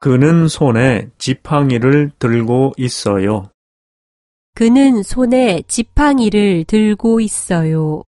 그는 손에 지팡이를 들고 있어요. 그는 손에 지팡이를 들고 있어요.